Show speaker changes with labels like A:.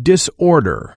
A: disorder.